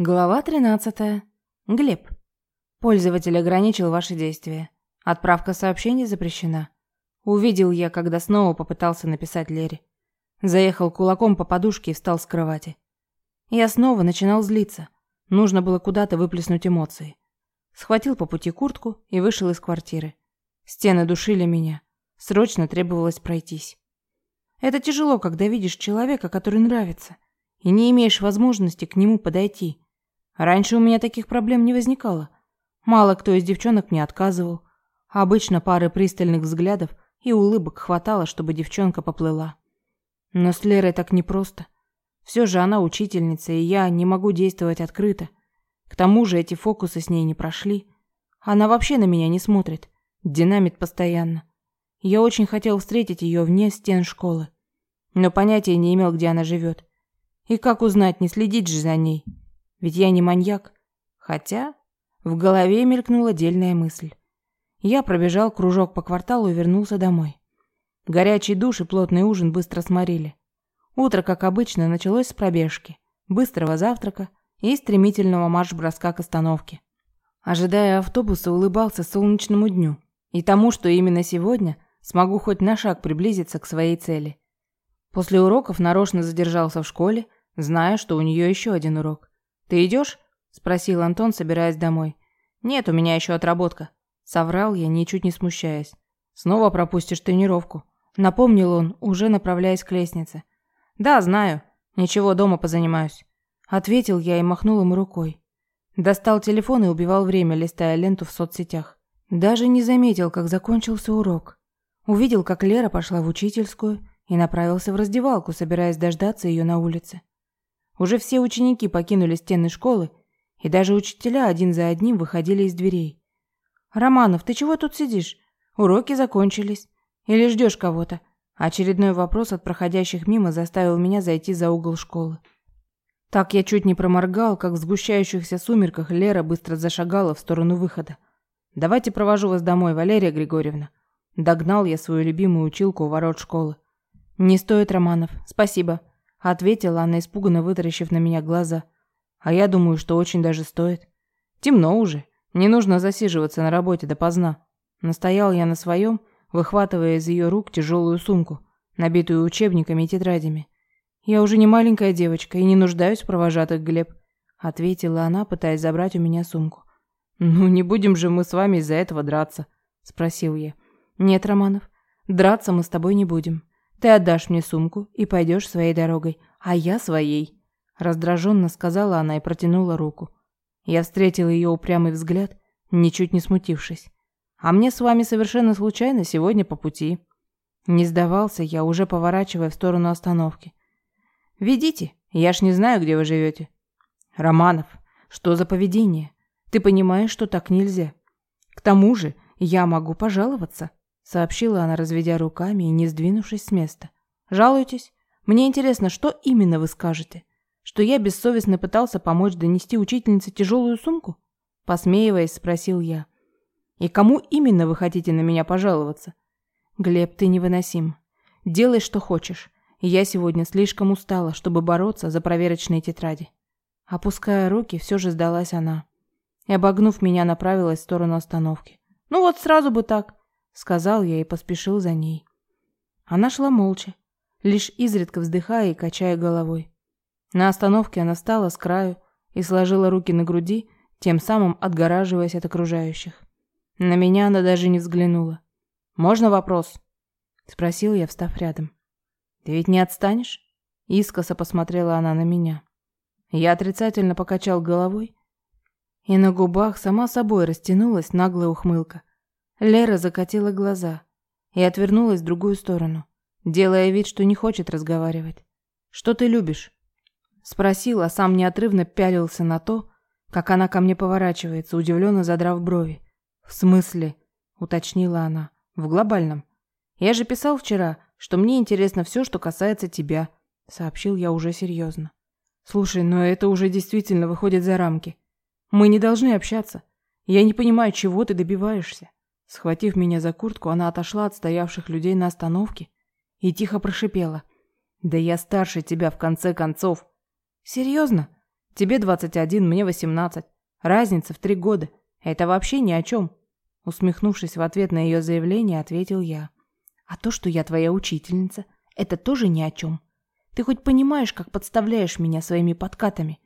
Глава 13. Глеб. Пользователь ограничил ваши действия. Отправка сообщений запрещена. Увидел я, когда снова попытался написать Лере. Заехал кулаком по подушке и встал с кровати. Я снова начинал злиться. Нужно было куда-то выплеснуть эмоции. Схватил по пути куртку и вышел из квартиры. Стены душили меня. Срочно требовалось пройтись. Это тяжело, когда видишь человека, который нравится, и не имеешь возможности к нему подойти. Раньше у меня таких проблем не возникало. Мало кто из девчонок мне отказывал. Обычно пары пристальных взглядов и улыбок хватало, чтобы девчонка поплыла. Но с Лерой так непросто. Все же она учительница, и я не могу действовать открыто. К тому же эти фокусы с ней не прошли. Она вообще на меня не смотрит. Динамит постоянно. Я очень хотел встретить ее вне стен школы. Но понятия не имел, где она живет. И как узнать, не следить же за ней. Ведь я не маньяк. Хотя в голове мелькнула дельная мысль. Я пробежал кружок по кварталу и вернулся домой. Горячий душ и плотный ужин быстро сморили. Утро, как обычно, началось с пробежки, быстрого завтрака и стремительного марш-броска к остановке. Ожидая автобуса, улыбался солнечному дню и тому, что именно сегодня смогу хоть на шаг приблизиться к своей цели. После уроков нарочно задержался в школе, зная, что у нее еще один урок. «Ты идешь?» – спросил Антон, собираясь домой. «Нет, у меня еще отработка», – соврал я, ничуть не смущаясь. «Снова пропустишь тренировку», – напомнил он, уже направляясь к лестнице. «Да, знаю. Ничего, дома позанимаюсь», – ответил я и махнул ему рукой. Достал телефон и убивал время, листая ленту в соцсетях. Даже не заметил, как закончился урок. Увидел, как Лера пошла в учительскую и направился в раздевалку, собираясь дождаться ее на улице. Уже все ученики покинули стены школы, и даже учителя один за одним выходили из дверей. «Романов, ты чего тут сидишь? Уроки закончились. Или ждешь кого-то?» Очередной вопрос от проходящих мимо заставил меня зайти за угол школы. Так я чуть не проморгал, как в сгущающихся сумерках Лера быстро зашагала в сторону выхода. «Давайте провожу вас домой, Валерия Григорьевна». Догнал я свою любимую училку у ворот школы. «Не стоит, Романов. Спасибо ответила она, испуганно вытаращив на меня глаза. А я думаю, что очень даже стоит. Темно уже. Не нужно засиживаться на работе допоздна. Настоял я на своем, выхватывая из ее рук тяжелую сумку, набитую учебниками и тетрадями. Я уже не маленькая девочка и не нуждаюсь в провожатых, Глеб, ответила она, пытаясь забрать у меня сумку. Ну, не будем же мы с вами из-за этого драться, спросил я. Нет, Романов, драться мы с тобой не будем. Ты отдашь мне сумку и пойдешь своей дорогой, а я своей, раздраженно сказала она и протянула руку. Я встретил ее упрямый взгляд, ничуть не смутившись. А мне с вами совершенно случайно сегодня по пути. Не сдавался я, уже поворачивая в сторону остановки. Ведите, я ж не знаю, где вы живете. Романов, что за поведение? Ты понимаешь, что так нельзя? К тому же, я могу пожаловаться сообщила она, разведя руками и не сдвинувшись с места. Жалуетесь? Мне интересно, что именно вы скажете? Что я бессовестно пытался помочь донести учительнице тяжелую сумку? Посмеиваясь, спросил я. И кому именно вы хотите на меня пожаловаться? Глеб, ты невыносим. Делай, что хочешь. Я сегодня слишком устала, чтобы бороться за проверочные тетради. Опуская руки, все же сдалась она. И, обогнув меня, направилась в сторону остановки. Ну вот сразу бы так сказал я и поспешил за ней. Она шла молча, лишь изредка вздыхая и качая головой. На остановке она встала с краю и сложила руки на груди, тем самым отгораживаясь от окружающих. На меня она даже не взглянула. «Можно вопрос?» — спросил я, встав рядом. «Ты ведь не отстанешь?» Искоса посмотрела она на меня. Я отрицательно покачал головой, и на губах сама собой растянулась наглая ухмылка. Лера закатила глаза и отвернулась в другую сторону, делая вид, что не хочет разговаривать. «Что ты любишь?» Спросил, а сам неотрывно пялился на то, как она ко мне поворачивается, удивленно задрав брови. «В смысле?» — уточнила она. «В глобальном. Я же писал вчера, что мне интересно все, что касается тебя», — сообщил я уже серьезно. «Слушай, но это уже действительно выходит за рамки. Мы не должны общаться. Я не понимаю, чего ты добиваешься». Схватив меня за куртку, она отошла от стоявших людей на остановке и тихо прошипела. «Да я старше тебя, в конце концов!» «Серьезно? Тебе 21, мне 18. Разница в три года. Это вообще ни о чем. Усмехнувшись в ответ на ее заявление, ответил я. А то, что я твоя учительница, это тоже ни о чем. Ты хоть понимаешь, как подставляешь меня своими подкатами?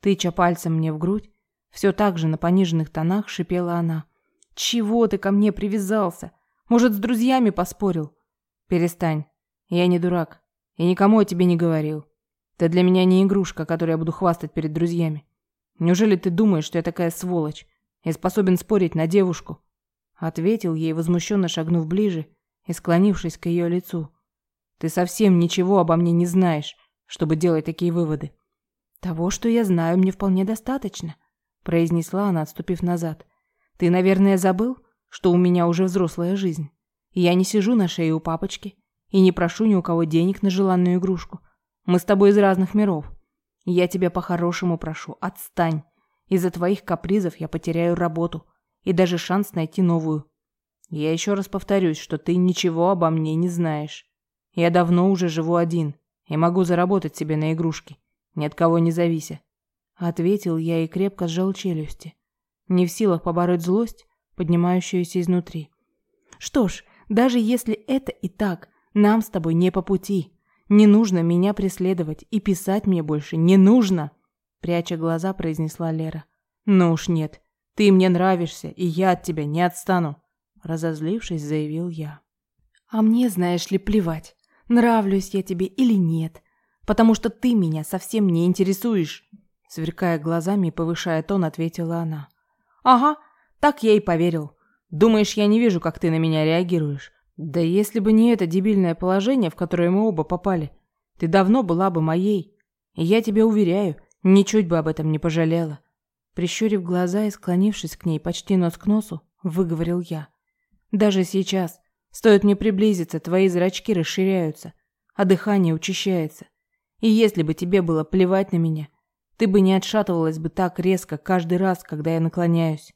Тыча пальцем мне в грудь, все так же на пониженных тонах шипела она. Чего ты ко мне привязался? Может, с друзьями поспорил? Перестань. Я не дурак. И никому о тебе не говорил. Ты для меня не игрушка, которой я буду хвастать перед друзьями. Неужели ты думаешь, что я такая сволочь и способен спорить на девушку? Ответил ей, возмущенно шагнув ближе и склонившись к ее лицу. Ты совсем ничего обо мне не знаешь, чтобы делать такие выводы. Того, что я знаю, мне вполне достаточно, произнесла она, отступив назад. Ты, наверное, забыл, что у меня уже взрослая жизнь. Я не сижу на шее у папочки и не прошу ни у кого денег на желанную игрушку. Мы с тобой из разных миров. Я тебя по-хорошему прошу, отстань. Из-за твоих капризов я потеряю работу и даже шанс найти новую. Я еще раз повторюсь, что ты ничего обо мне не знаешь. Я давно уже живу один и могу заработать себе на игрушки, ни от кого не завися. Ответил я и крепко сжал челюсти, не в силах побороть злость, поднимающуюся изнутри. Что ж, даже если это и так, нам с тобой не по пути. Не нужно меня преследовать и писать мне больше не нужно, пряча глаза, произнесла Лера. Ну уж нет. Ты мне нравишься, и я от тебя не отстану, разозлившись, заявил я. А мне, знаешь ли, плевать, нравлюсь я тебе или нет, потому что ты меня совсем не интересуешь, сверкая глазами и повышая тон, ответила она. Ага, так я и поверил. Думаешь, я не вижу, как ты на меня реагируешь? Да если бы не это дебильное положение, в которое мы оба попали, ты давно была бы моей. И я тебе уверяю, ничуть бы об этом не пожалела. Прищурив глаза и склонившись к ней почти нос к носу, выговорил я. Даже сейчас, стоит мне приблизиться, твои зрачки расширяются, а дыхание учащается. И если бы тебе было плевать на меня, ты бы не отшатывалась бы так резко каждый раз, когда я наклоняюсь.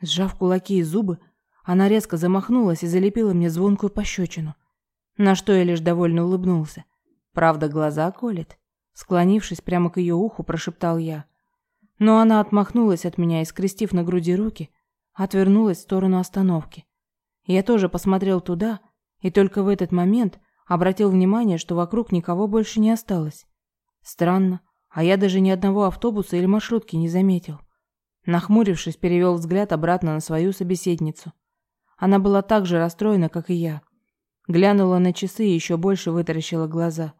Сжав кулаки и зубы, она резко замахнулась и залепила мне звонкую пощечину, на что я лишь довольно улыбнулся. Правда, глаза колет. Склонившись прямо к ее уху, прошептал я. Но она отмахнулась от меня и, скрестив на груди руки, отвернулась в сторону остановки. Я тоже посмотрел туда, и только в этот момент обратил внимание, что вокруг никого больше не осталось. Странно, а я даже ни одного автобуса или маршрутки не заметил. Нахмурившись, перевел взгляд обратно на свою собеседницу. Она была так же расстроена, как и я. Глянула на часы и еще больше вытаращила глаза.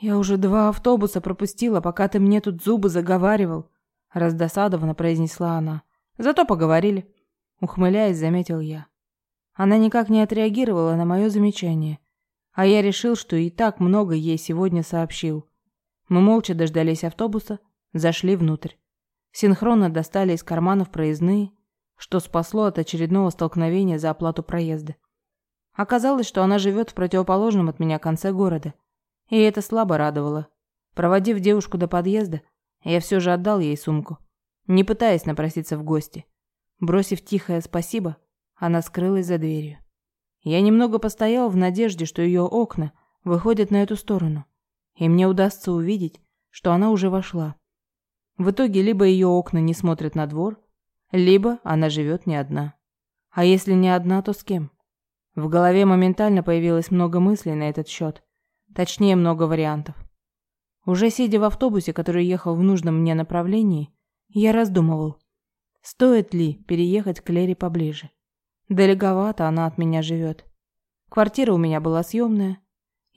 «Я уже два автобуса пропустила, пока ты мне тут зубы заговаривал», — раздосадованно произнесла она. «Зато поговорили», — ухмыляясь, заметил я. Она никак не отреагировала на мое замечание, а я решил, что и так много ей сегодня сообщил. Мы молча дождались автобуса, зашли внутрь. Синхронно достали из карманов проездные, что спасло от очередного столкновения за оплату проезда. Оказалось, что она живет в противоположном от меня конце города, и это слабо радовало. Проводив девушку до подъезда, я все же отдал ей сумку, не пытаясь напроситься в гости. Бросив тихое спасибо, она скрылась за дверью. Я немного постоял в надежде, что ее окна выходят на эту сторону, и мне удастся увидеть, что она уже вошла. В итоге либо ее окна не смотрят на двор, либо она живет не одна. А если не одна, то с кем? В голове моментально появилось много мыслей на этот счет. Точнее, много вариантов. Уже сидя в автобусе, который ехал в нужном мне направлении, я раздумывал, стоит ли переехать к Лере поближе. Далековато она от меня живет. Квартира у меня была съемная,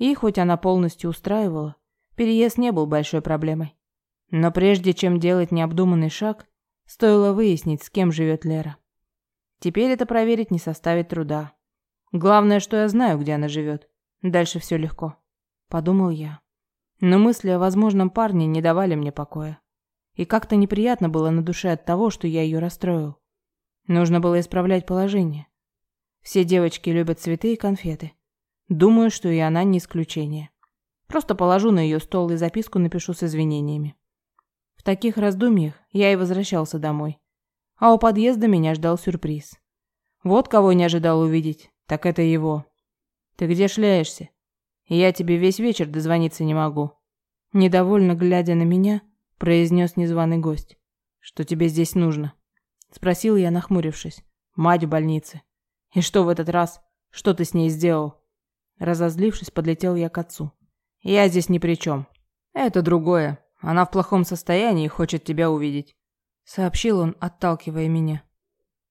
и хоть она полностью устраивала, переезд не был большой проблемой. Но прежде чем делать необдуманный шаг, Стоило выяснить, с кем живет Лера. Теперь это проверить не составит труда. Главное, что я знаю, где она живет. Дальше все легко. Подумал я. Но мысли о возможном парне не давали мне покоя. И как-то неприятно было на душе от того, что я ее расстроил. Нужно было исправлять положение. Все девочки любят цветы и конфеты. Думаю, что и она не исключение. Просто положу на ее стол и записку напишу с извинениями. В таких раздумьях я и возвращался домой. А у подъезда меня ждал сюрприз. Вот кого не ожидал увидеть, так это его. Ты где шляешься? Я тебе весь вечер дозвониться не могу. Недовольно глядя на меня, произнес незваный гость. «Что тебе здесь нужно?» Спросил я, нахмурившись. «Мать в больнице». «И что в этот раз? Что ты с ней сделал?» Разозлившись, подлетел я к отцу. «Я здесь ни при чем. Это другое. Она в плохом состоянии и хочет тебя увидеть», — сообщил он, отталкивая меня.